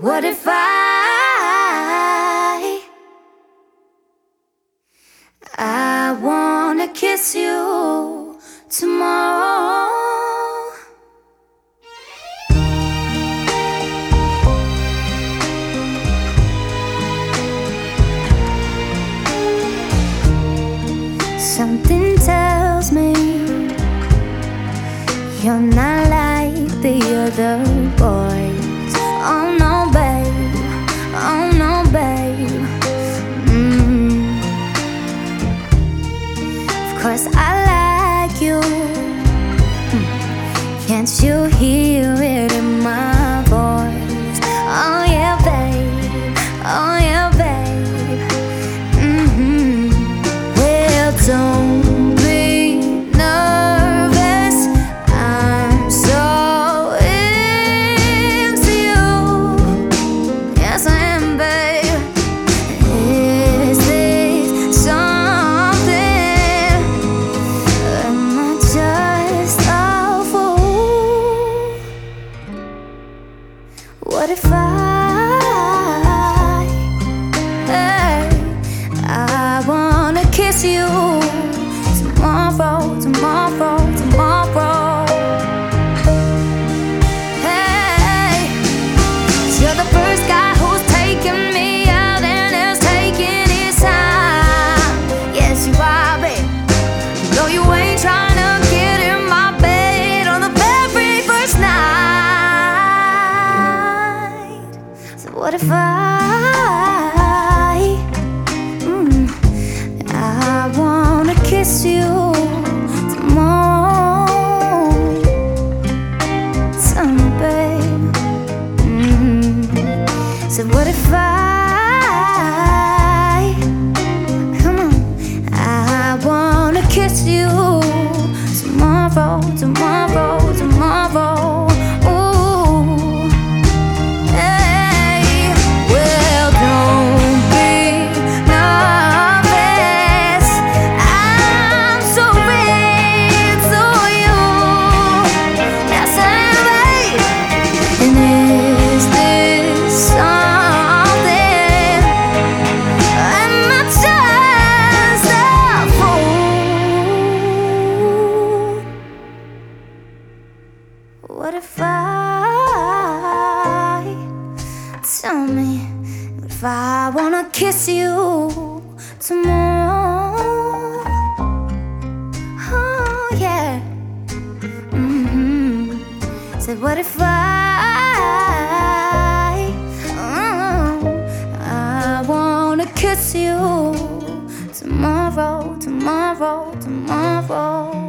What if I I wanna kiss you tomorrow? Something tells me you're not like the other boys on no bed. kiss you tomorrow someday. Mm -hmm. So what if I? kiss you tomorrow. Oh, yeah. Mm-hmm. Said, what if I? Uh, I wanna kiss you tomorrow, tomorrow, tomorrow.